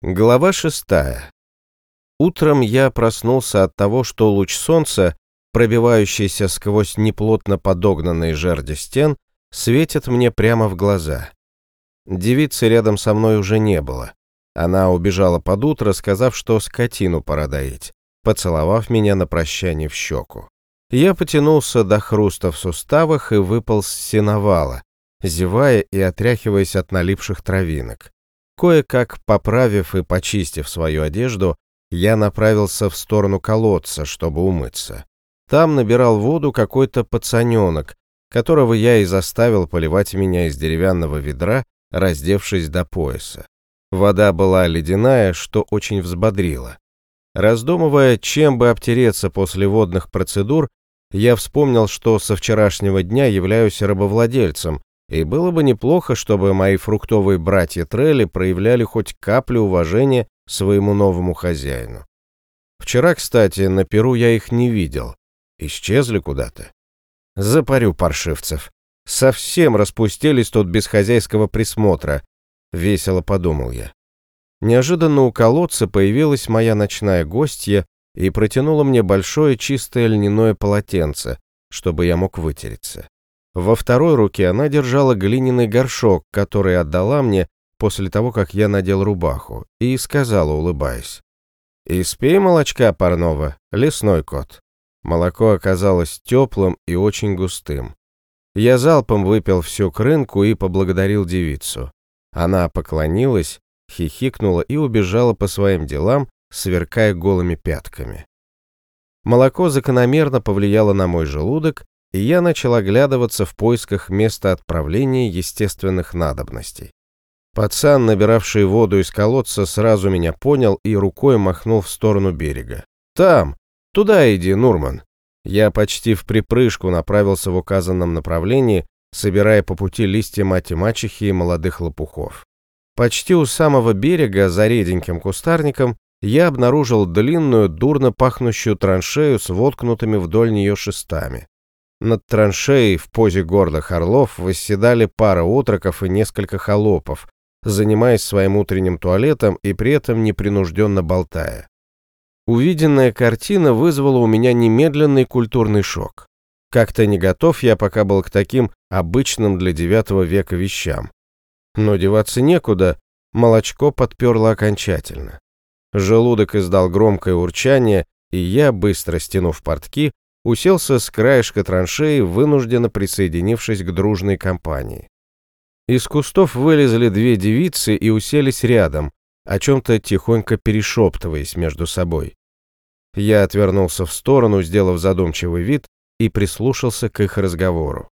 Глава шестая. Утром я проснулся от того, что луч солнца, пробивающийся сквозь неплотно подогнанные жерди стен, светит мне прямо в глаза. Девицы рядом со мной уже не было. Она убежала под утро, сказав, что скотину пора доить, поцеловав меня на прощание в щеку. Я потянулся до хруста в суставах и выпал с сеновала, зевая и отряхиваясь от налипших травинок. Кое-как поправив и почистив свою одежду, я направился в сторону колодца, чтобы умыться. Там набирал воду какой-то пацаненок, которого я и заставил поливать меня из деревянного ведра, раздевшись до пояса. Вода была ледяная, что очень взбодрило. Раздумывая, чем бы обтереться после водных процедур, я вспомнил, что со вчерашнего дня являюсь рабовладельцем и было бы неплохо, чтобы мои фруктовые братья Трелли проявляли хоть каплю уважения своему новому хозяину. Вчера, кстати, на Перу я их не видел. Исчезли куда-то. Запарю паршивцев. Совсем распустились тут без хозяйского присмотра. Весело подумал я. Неожиданно у колодца появилась моя ночная гостья и протянула мне большое чистое льняное полотенце, чтобы я мог вытереться. Во второй руке она держала глиняный горшок, который отдала мне после того, как я надел рубаху, и сказала, улыбаясь. «Испей молочка парного, лесной кот». Молоко оказалось теплым и очень густым. Я залпом выпил всю крынку и поблагодарил девицу. Она поклонилась, хихикнула и убежала по своим делам, сверкая голыми пятками. Молоко закономерно повлияло на мой желудок, и я начал оглядываться в поисках места отправления естественных надобностей. Пацан, набиравший воду из колодца, сразу меня понял и рукой махнул в сторону берега. «Там! Туда иди, Нурман!» Я почти в припрыжку направился в указанном направлении, собирая по пути листья мати-мачехи и молодых лопухов. Почти у самого берега, за реденьким кустарником, я обнаружил длинную, дурно пахнущую траншею с воткнутыми вдоль нее шестами. Над траншеей в позе гордых орлов восседали пара отроков и несколько холопов, занимаясь своим утренним туалетом и при этом непринужденно болтая. Увиденная картина вызвала у меня немедленный культурный шок. Как-то не готов я пока был к таким обычным для девятого века вещам. Но деваться некуда, молочко подперло окончательно. Желудок издал громкое урчание, и я, быстро стянув портки, уселся с краешка траншеи, вынужденно присоединившись к дружной компании. Из кустов вылезли две девицы и уселись рядом, о чем-то тихонько перешептываясь между собой. Я отвернулся в сторону, сделав задумчивый вид, и прислушался к их разговору.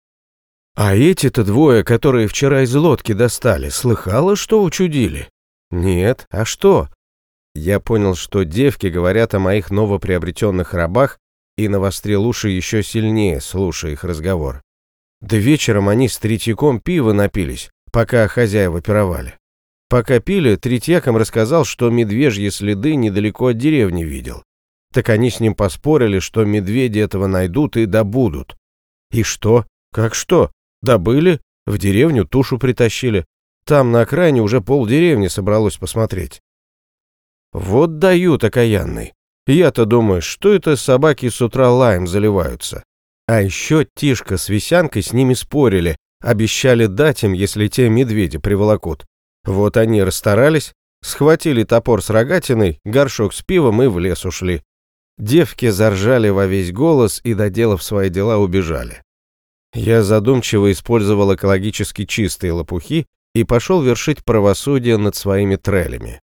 «А эти-то двое, которые вчера из лодки достали, слыхала, что учудили?» «Нет, а что?» Я понял, что девки говорят о моих новоприобретенных рабах и навострил уши еще сильнее, слушая их разговор. Да вечером они с Третьяком пива напились, пока хозяева пировали. Пока пили, Третьяком рассказал, что медвежьи следы недалеко от деревни видел. Так они с ним поспорили, что медведи этого найдут и добудут. И что? Как что? Добыли, в деревню тушу притащили. Там на окраине уже полдеревни собралось посмотреть. Вот дают окаянный. Я-то думаю, что это собаки с утра лаем заливаются. А еще Тишка с Висянкой с ними спорили, обещали дать им, если те медведи приволокут. Вот они расстарались, схватили топор с рогатиной, горшок с пивом и в лес ушли. Девки заржали во весь голос и, доделав свои дела, убежали. Я задумчиво использовал экологически чистые лопухи и пошел вершить правосудие над своими трелями.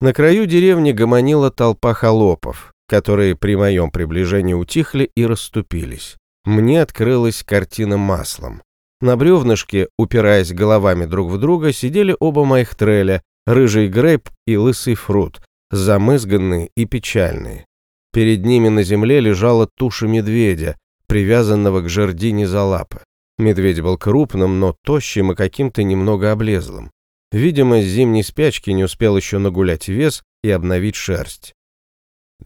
На краю деревни гомонила толпа холопов, которые при моем приближении утихли и расступились. Мне открылась картина маслом. На бревнышке, упираясь головами друг в друга, сидели оба моих треля, рыжий грейп и лысый фрут, замызганные и печальные. Перед ними на земле лежала туша медведя, привязанного к жердине за лапы. Медведь был крупным, но тощим и каким-то немного облезлым. Видимо, с зимней спячки не успел еще нагулять вес и обновить шерсть.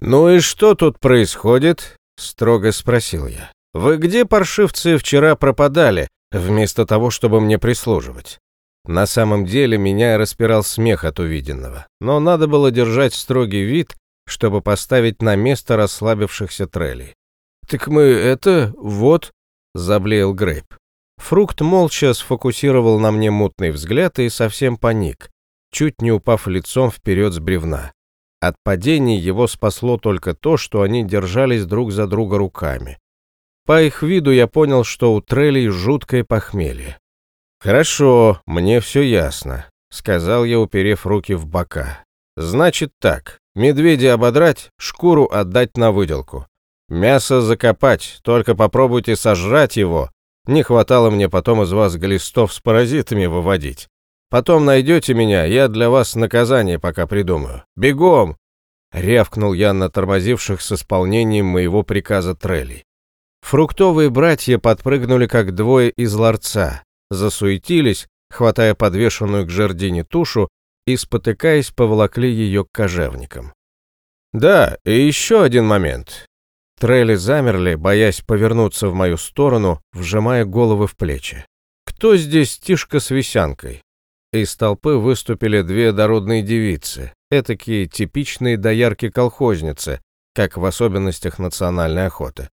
«Ну и что тут происходит?» — строго спросил я. «Вы где, паршивцы, вчера пропадали, вместо того, чтобы мне прислуживать?» На самом деле меня распирал смех от увиденного, но надо было держать строгий вид, чтобы поставить на место расслабившихся трелей. «Так мы это... вот...» — заблеял Грейп. Фрукт молча сфокусировал на мне мутный взгляд и совсем паник, чуть не упав лицом вперед с бревна. От падений его спасло только то, что они держались друг за друга руками. По их виду я понял, что у трелей жуткое похмелье. «Хорошо, мне все ясно», — сказал я, уперев руки в бока. «Значит так, медведя ободрать, шкуру отдать на выделку. Мясо закопать, только попробуйте сожрать его. Не хватало мне потом из вас глистов с паразитами выводить. Потом найдете меня, я для вас наказание пока придумаю. Бегом!» Рявкнул я на тормозивших с исполнением моего приказа трелей. Фруктовые братья подпрыгнули, как двое из ларца, засуетились, хватая подвешенную к жердине тушу и, спотыкаясь, поволокли ее к кожевникам. «Да, и еще один момент. Трелли замерли, боясь повернуться в мою сторону, вжимая головы в плечи. «Кто здесь Тишка с висянкой?» Из толпы выступили две дородные девицы, этакие типичные доярки-колхозницы, как в особенностях национальной охоты.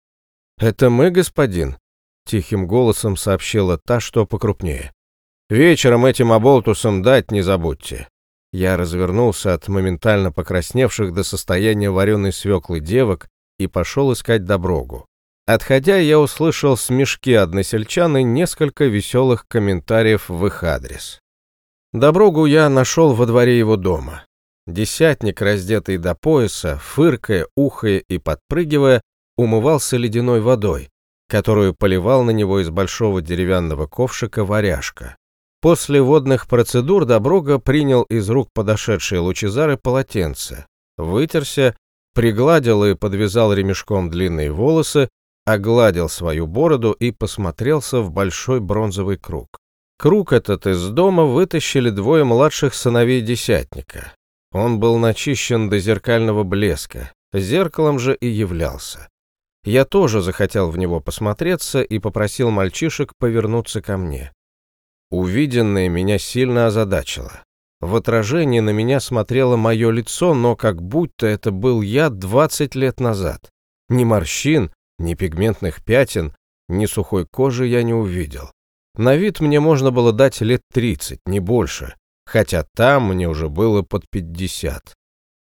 «Это мы, господин?» — тихим голосом сообщила та, что покрупнее. «Вечером этим оболтусам дать не забудьте». Я развернулся от моментально покрасневших до состояния вареной свеклы девок и пошел искать Доброгу. Отходя, я услышал смешки односельчан и несколько веселых комментариев в их адрес. Доброгу я нашел во дворе его дома. Десятник, раздетый до пояса, фыркая, ухая и подпрыгивая, умывался ледяной водой, которую поливал на него из большого деревянного ковшика варяжка. После водных процедур Доброга принял из рук подошедшей Лучезары полотенце, вытерся пригладил и подвязал ремешком длинные волосы, огладил свою бороду и посмотрелся в большой бронзовый круг. Круг этот из дома вытащили двое младших сыновей десятника. Он был начищен до зеркального блеска, зеркалом же и являлся. Я тоже захотел в него посмотреться и попросил мальчишек повернуться ко мне. Увиденное меня сильно озадачило. В отражении на меня смотрело мое лицо, но как будто это был я 20 лет назад. Ни морщин, ни пигментных пятен, ни сухой кожи я не увидел. На вид мне можно было дать лет 30, не больше, хотя там мне уже было под 50.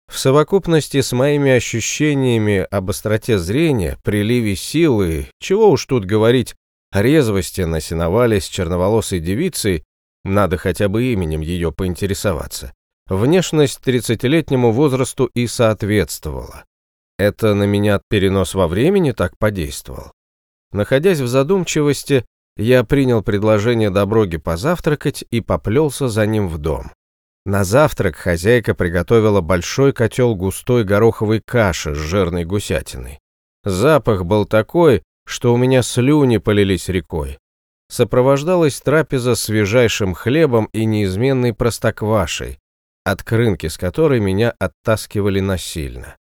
В совокупности с моими ощущениями об остроте зрения, приливе силы, чего уж тут говорить, резвости насиновались черноволосой девицей, надо хотя бы именем ее поинтересоваться. Внешность тридцатилетнему возрасту и соответствовала. Это на меня перенос во времени так подействовал. Находясь в задумчивости, я принял предложение Доброги позавтракать и поплелся за ним в дом. На завтрак хозяйка приготовила большой котел густой гороховой каши с жирной гусятиной. Запах был такой, что у меня слюни полились рекой сопровождалась трапеза свежайшим хлебом и неизменной простоквашей, от крынки с которой меня оттаскивали насильно.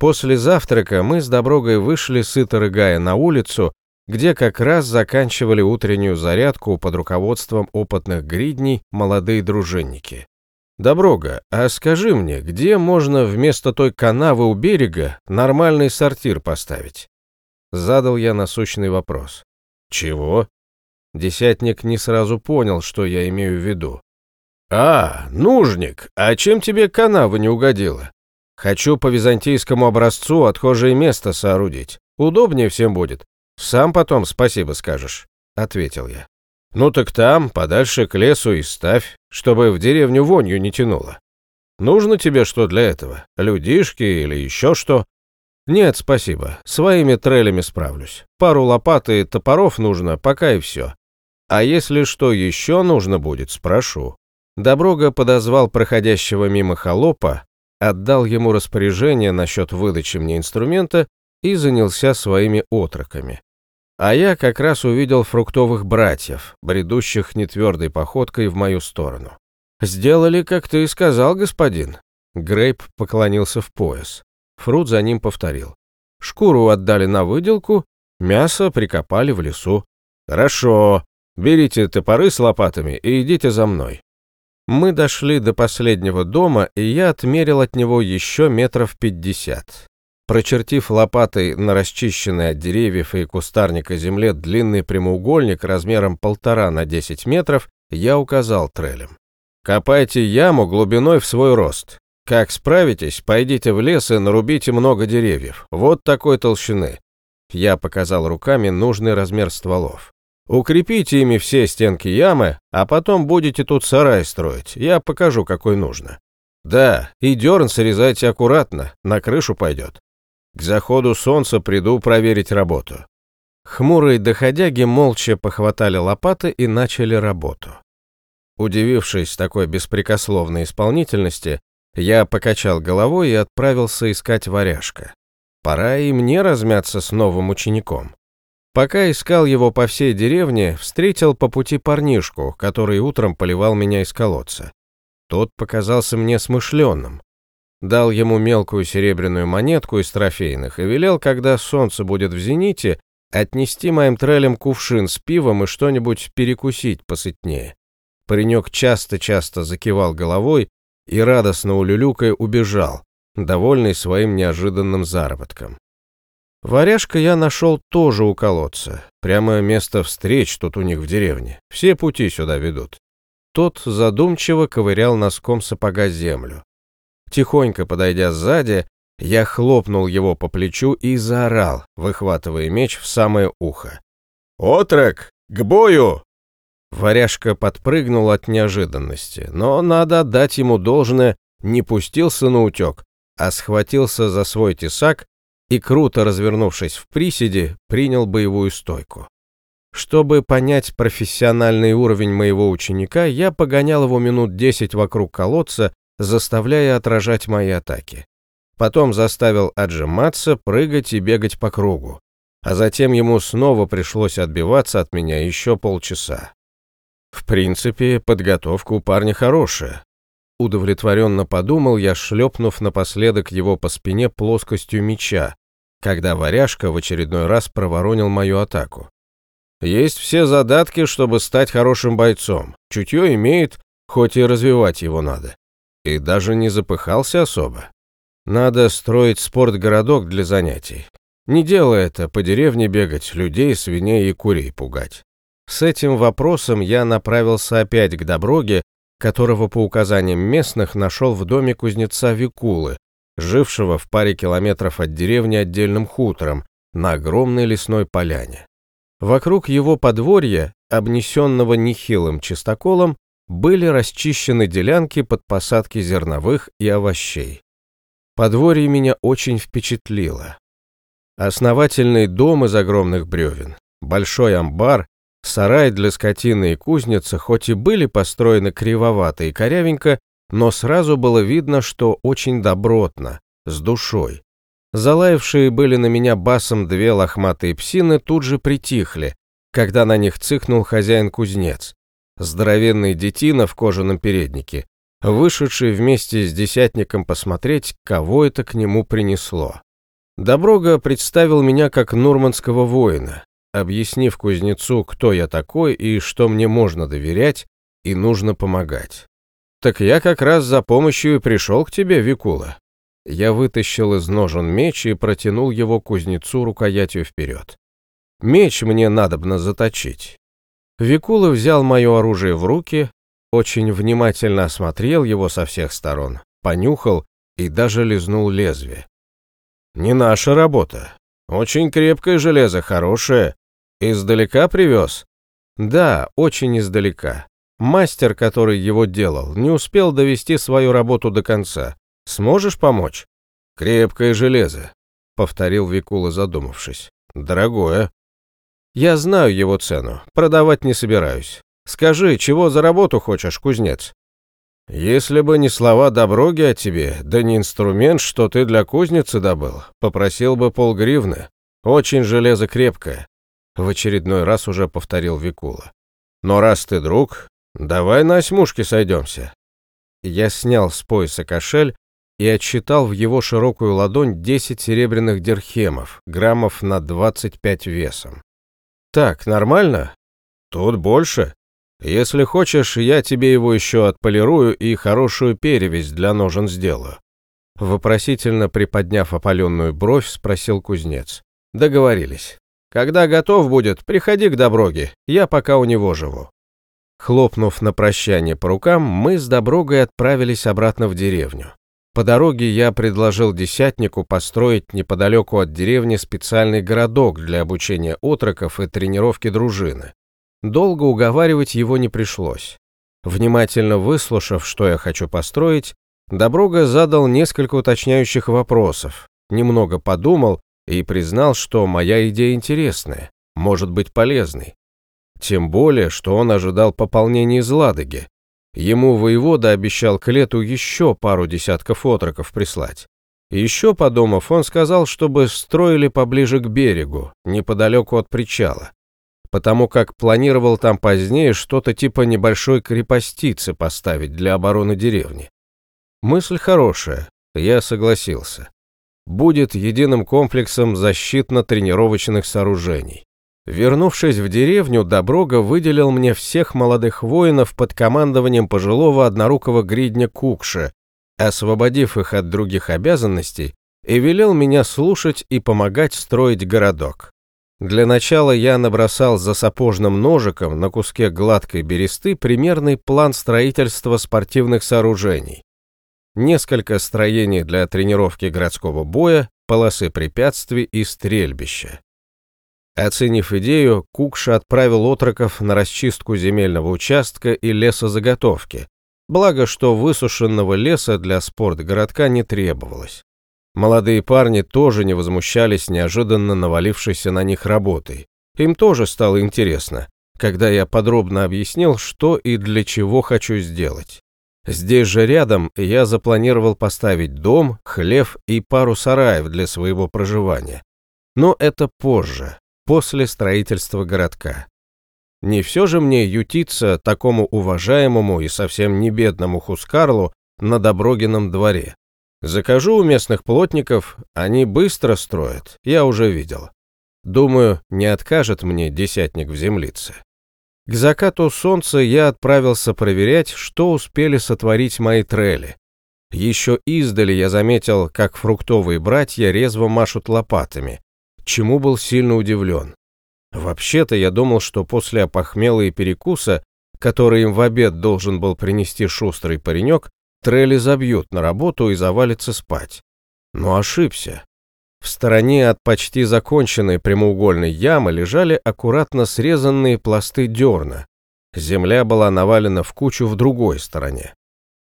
После завтрака мы с Доброгой вышли, сыто рыгая, на улицу, где как раз заканчивали утреннюю зарядку под руководством опытных гридней молодые дружинники. «Доброга, а скажи мне, где можно вместо той канавы у берега нормальный сортир поставить?» Задал я насущный вопрос. «Чего?» Десятник не сразу понял, что я имею в виду. «А, нужник, а чем тебе канава не угодила? Хочу по византийскому образцу отхожее место соорудить. Удобнее всем будет. Сам потом спасибо скажешь», — ответил я. «Ну так там, подальше к лесу и ставь, чтобы в деревню вонью не тянуло. Нужно тебе что для этого? Людишки или еще что?» «Нет, спасибо. Своими трелями справлюсь. Пару лопат и топоров нужно, пока и все. А если что еще нужно будет, спрошу. Доброга подозвал проходящего мимо холопа, отдал ему распоряжение насчет выдачи мне инструмента и занялся своими отроками. А я как раз увидел фруктовых братьев, бредущих нетвердой походкой в мою сторону. «Сделали, как ты и сказал, господин». Грейп поклонился в пояс. Фрут за ним повторил. «Шкуру отдали на выделку, мясо прикопали в лесу». «Хорошо», Берите топоры с лопатами и идите за мной». Мы дошли до последнего дома, и я отмерил от него еще метров пятьдесят. Прочертив лопатой на расчищенной от деревьев и кустарника земле длинный прямоугольник размером полтора на десять метров, я указал трелем. «Копайте яму глубиной в свой рост. Как справитесь, пойдите в лес и нарубите много деревьев. Вот такой толщины». Я показал руками нужный размер стволов. Укрепите ими все стенки ямы, а потом будете тут сарай строить. Я покажу, какой нужно. Да, и дерн срезайте аккуратно, на крышу пойдет. К заходу солнца приду проверить работу». Хмурые доходяги молча похватали лопаты и начали работу. Удивившись такой беспрекословной исполнительности, я покачал головой и отправился искать варяжка. Пора и мне размяться с новым учеником. Пока искал его по всей деревне, встретил по пути парнишку, который утром поливал меня из колодца. Тот показался мне смышленным. Дал ему мелкую серебряную монетку из трофейных и велел, когда солнце будет в зените, отнести моим трелям кувшин с пивом и что-нибудь перекусить посытнее. Паренек часто-часто закивал головой и, радостно улюлюкая, убежал, довольный своим неожиданным заработком. Варяжка я нашел тоже у колодца. Прямо место встреч тут у них в деревне. Все пути сюда ведут. Тот задумчиво ковырял носком сапога землю. Тихонько подойдя сзади, я хлопнул его по плечу и заорал, выхватывая меч в самое ухо. «Отрок, к бою!» Варяжка подпрыгнул от неожиданности, но надо отдать ему должное, не пустился на утек, а схватился за свой тесак и, круто развернувшись в приседе, принял боевую стойку. Чтобы понять профессиональный уровень моего ученика, я погонял его минут десять вокруг колодца, заставляя отражать мои атаки. Потом заставил отжиматься, прыгать и бегать по кругу. А затем ему снова пришлось отбиваться от меня еще полчаса. В принципе, подготовка у парня хорошая. Удовлетворенно подумал я, шлепнув напоследок его по спине плоскостью меча, когда варяжка в очередной раз проворонил мою атаку. Есть все задатки, чтобы стать хорошим бойцом. Чутье имеет, хоть и развивать его надо и даже не запыхался особо. Надо строить спортгородок для занятий. Не делай это, по деревне бегать, людей, свиней и курей пугать. С этим вопросом я направился опять к Доброге, которого по указаниям местных нашел в доме кузнеца Викулы, жившего в паре километров от деревни отдельным хутором на огромной лесной поляне. Вокруг его подворья, обнесенного нехилым чистоколом, были расчищены делянки под посадки зерновых и овощей. Подворье меня очень впечатлило. Основательный дом из огромных бревен, большой амбар, сарай для скотины и кузница хоть и были построены кривовато и корявенько, но сразу было видно, что очень добротно, с душой. Залаявшие были на меня басом две лохматые псины тут же притихли, когда на них цыкнул хозяин-кузнец здоровенный детина в кожаном переднике, вышедший вместе с десятником посмотреть, кого это к нему принесло. Доброга представил меня как нурманского воина, объяснив кузнецу, кто я такой и что мне можно доверять и нужно помогать. «Так я как раз за помощью и пришел к тебе, Викула». Я вытащил из ножен меч и протянул его кузнецу рукоятью вперед. «Меч мне надобно заточить. Викула взял мое оружие в руки, очень внимательно осмотрел его со всех сторон, понюхал и даже лизнул лезвие. «Не наша работа. Очень крепкое железо, хорошее. Издалека привез?» «Да, очень издалека. Мастер, который его делал, не успел довести свою работу до конца. Сможешь помочь?» «Крепкое железо», — повторил Викула, задумавшись. «Дорогое». Я знаю его цену, продавать не собираюсь. Скажи, чего за работу хочешь, кузнец? Если бы не слова Доброги о тебе, да не инструмент, что ты для кузницы добыл, попросил бы полгривны. Очень железо крепкое. В очередной раз уже повторил Викула. Но раз ты друг, давай на осьмушке сойдемся. Я снял с пояса кошель и отсчитал в его широкую ладонь 10 серебряных дирхемов, граммов на 25 весом. «Так, нормально?» Тут больше. Если хочешь, я тебе его еще отполирую и хорошую перевязь для ножен сделаю. Вопросительно приподняв опаленную бровь, спросил кузнец. Договорились. Когда готов будет, приходи к Доброге, я пока у него живу. Хлопнув на прощание по рукам, мы с Доброгой отправились обратно в деревню. По дороге я предложил десятнику построить неподалеку от деревни специальный городок для обучения отроков и тренировки дружины. Долго уговаривать его не пришлось. Внимательно выслушав, что я хочу построить, Доброга задал несколько уточняющих вопросов, немного подумал и признал, что моя идея интересная, может быть полезной. Тем более, что он ожидал пополнения из Ладоги. Ему воевода обещал к лету еще пару десятков отроков прислать. Еще подумав, он сказал, чтобы строили поближе к берегу, неподалеку от причала, потому как планировал там позднее что-то типа небольшой крепостицы поставить для обороны деревни. Мысль хорошая, я согласился. Будет единым комплексом защитно-тренировочных сооружений. Вернувшись в деревню, Доброга выделил мне всех молодых воинов под командованием пожилого однорукого гридня Кукша, освободив их от других обязанностей, и велел меня слушать и помогать строить городок. Для начала я набросал за сапожным ножиком на куске гладкой бересты примерный план строительства спортивных сооружений. Несколько строений для тренировки городского боя, полосы препятствий и стрельбища. Оценив идею, Кукша отправил отроков на расчистку земельного участка и лесозаготовки, благо что высушенного леса для спортгородка не требовалось. Молодые парни тоже не возмущались неожиданно навалившейся на них работой. Им тоже стало интересно, когда я подробно объяснил, что и для чего хочу сделать. Здесь же рядом я запланировал поставить дом, хлев и пару сараев для своего проживания. Но это позже, после строительства городка. Не все же мне ютиться такому уважаемому и совсем не бедному Хускарлу на Доброгином дворе. Закажу у местных плотников, они быстро строят, я уже видел. Думаю, не откажет мне десятник в землице. К закату солнца я отправился проверять, что успели сотворить мои трели. Еще издали я заметил, как фруктовые братья резво машут лопатами, чему был сильно удивлен. Вообще-то я думал, что после опохмела и перекуса, который им в обед должен был принести шустрый паренек, трели забьют на работу и завалится спать. Но ошибся. В стороне от почти законченной прямоугольной ямы лежали аккуратно срезанные пласты дерна. Земля была навалена в кучу в другой стороне.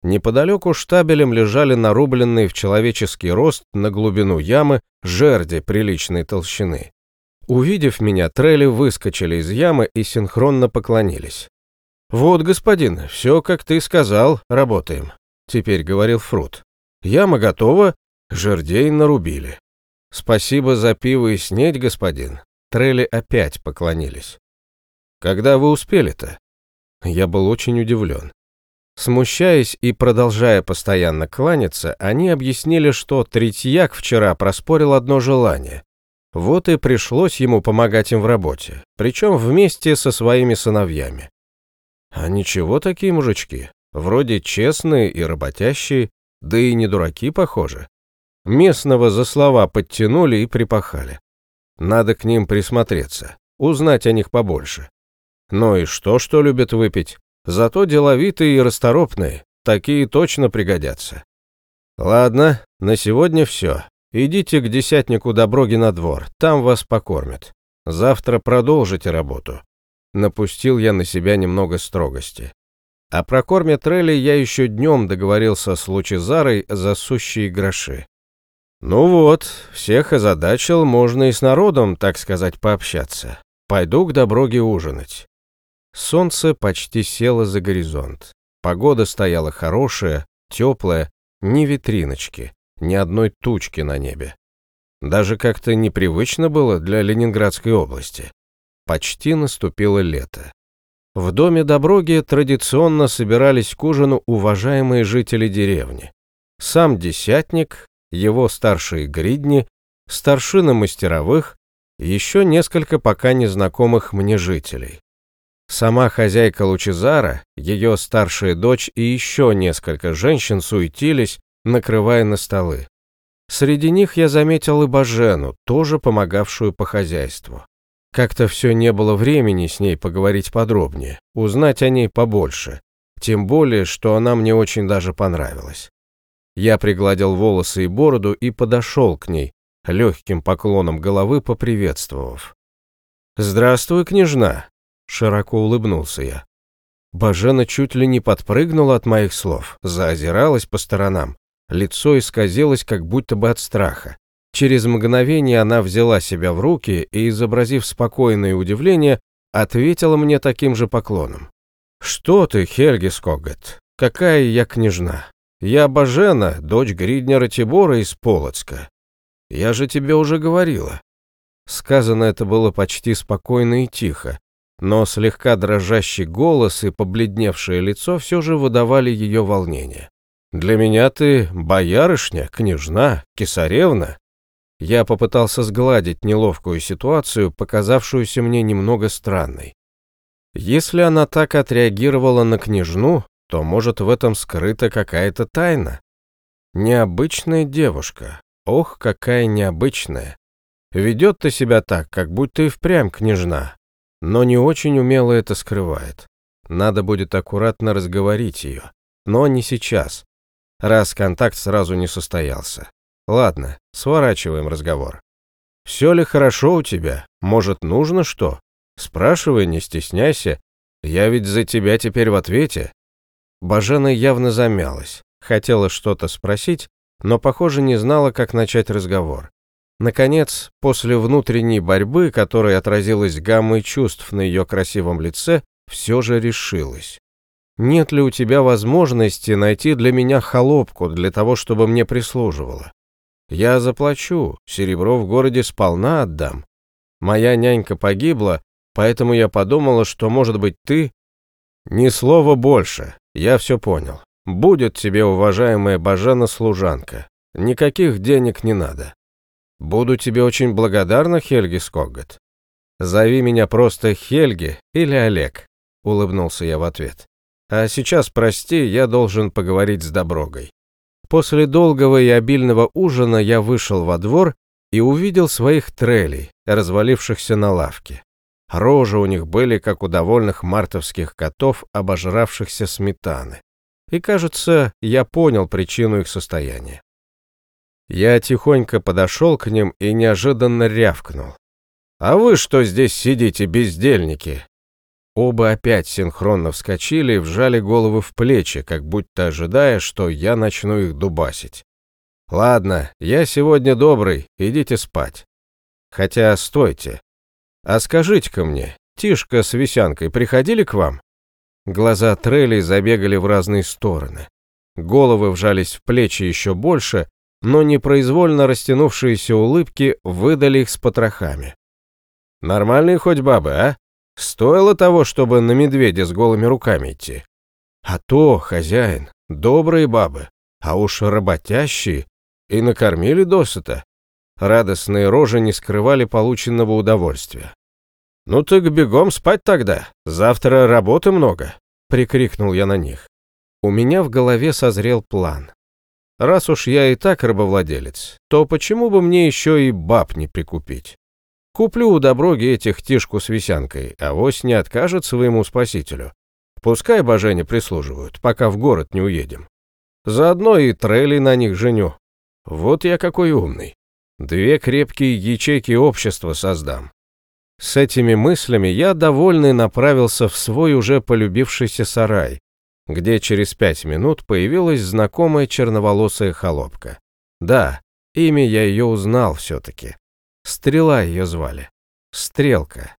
Неподалеку штабелем лежали нарубленные в человеческий рост на глубину ямы жерди приличной толщины. Увидев меня, трели выскочили из ямы и синхронно поклонились. «Вот, господин, все, как ты сказал, работаем», — теперь говорил Фрут. «Яма готова, жердей нарубили». «Спасибо за пиво и снедь, господин». Трели опять поклонились. «Когда вы успели-то?» Я был очень удивлен. Смущаясь и продолжая постоянно кланяться, они объяснили, что Третьяк вчера проспорил одно желание. Вот и пришлось ему помогать им в работе, причем вместе со своими сыновьями. А ничего такие мужички, вроде честные и работящие, да и не дураки, похоже. Местного за слова подтянули и припахали. Надо к ним присмотреться, узнать о них побольше. Ну и что, что любят выпить? Зато деловитые и расторопные, такие точно пригодятся. Ладно, на сегодня все. Идите к десятнику Доброги на двор, там вас покормят. Завтра продолжите работу. Напустил я на себя немного строгости. А про корме трелли я еще днем договорился с Лучезарой за сущие гроши. Ну вот, всех озадачил, можно и с народом, так сказать, пообщаться. Пойду к Доброге ужинать. Солнце почти село за горизонт. Погода стояла хорошая, теплая, ни ветриночки, ни одной тучки на небе. Даже как-то непривычно было для Ленинградской области. Почти наступило лето. В доме Доброги традиционно собирались к ужину уважаемые жители деревни. Сам десятник, его старшие гридни, старшина мастеровых, еще несколько пока незнакомых мне жителей. Сама хозяйка Лучезара, ее старшая дочь и еще несколько женщин суетились, накрывая на столы. Среди них я заметил и Бажену, тоже помогавшую по хозяйству. Как-то все не было времени с ней поговорить подробнее, узнать о ней побольше, тем более, что она мне очень даже понравилась. Я пригладил волосы и бороду и подошел к ней, легким поклоном головы поприветствовав. «Здравствуй, княжна!» — широко улыбнулся я. Бажена чуть ли не подпрыгнула от моих слов, заозиралась по сторонам. Лицо исказилось как будто бы от страха. Через мгновение она взяла себя в руки и, изобразив спокойное удивление, ответила мне таким же поклоном. «Что ты, Хельги Скогет? Какая я княжна? Я Бажена, дочь Гриднера Тибора из Полоцка. Я же тебе уже говорила». Сказано это было почти спокойно и тихо, но слегка дрожащий голос и побледневшее лицо все же выдавали ее волнение. «Для меня ты боярышня, княжна, кесаревна». Я попытался сгладить неловкую ситуацию, показавшуюся мне немного странной. Если она так отреагировала на княжну, то, может, в этом скрыта какая-то тайна. Необычная девушка. Ох, какая необычная. Ведет-то себя так, как будто и впрямь княжна, но не очень умело это скрывает. Надо будет аккуратно разговорить ее, но не сейчас раз контакт сразу не состоялся. Ладно, сворачиваем разговор. Все ли хорошо у тебя? Может, нужно что? Спрашивай, не стесняйся. Я ведь за тебя теперь в ответе. Бажена явно замялась. Хотела что-то спросить, но, похоже, не знала, как начать разговор. Наконец, после внутренней борьбы, которая отразилась гаммой чувств на ее красивом лице, все же решилась. Нет ли у тебя возможности найти для меня холопку, для того, чтобы мне прислуживала? Я заплачу, серебро в городе сполна отдам. Моя нянька погибла, поэтому я подумала, что, может быть, ты... Ни слова больше, я все понял. Будет тебе, уважаемая Бажена, служанка. Никаких денег не надо. Буду тебе очень благодарна, Хельги Скоггат. Зови меня просто Хельги или Олег, улыбнулся я в ответ. А сейчас, прости, я должен поговорить с Доброгой. После долгого и обильного ужина я вышел во двор и увидел своих трелей, развалившихся на лавке. Рожи у них были, как у довольных мартовских котов, обожравшихся сметаны. И, кажется, я понял причину их состояния. Я тихонько подошел к ним и неожиданно рявкнул. «А вы что здесь сидите, бездельники? Оба опять синхронно вскочили и вжали головы в плечи, как будто ожидая, что я начну их дубасить. «Ладно, я сегодня добрый, идите спать. Хотя, стойте. А скажите-ка мне, Тишка с Висянкой приходили к вам?» Глаза Трелли забегали в разные стороны. Головы вжались в плечи еще больше, но непроизвольно растянувшиеся улыбки выдали их с потрохами. «Нормальные хоть бабы, а?» Стоило того, чтобы на медведя с голыми руками идти. А то, хозяин, добрые бабы, а уж работящие, и накормили досыта. Радостные рожи не скрывали полученного удовольствия. «Ну так бегом спать тогда, завтра работы много», — прикрикнул я на них. У меня в голове созрел план. Раз уж я и так рабовладелец, то почему бы мне еще и баб не прикупить? Куплю у Доброги этих тишку с висянкой, а вось не откажет своему спасителю. Пускай божене прислуживают, пока в город не уедем. Заодно и трели на них женю. Вот я какой умный. Две крепкие ячейки общества создам. С этими мыслями я, довольный, направился в свой уже полюбившийся сарай, где через пять минут появилась знакомая черноволосая холопка. Да, имя я ее узнал все-таки. Стрела ее звали. Стрелка.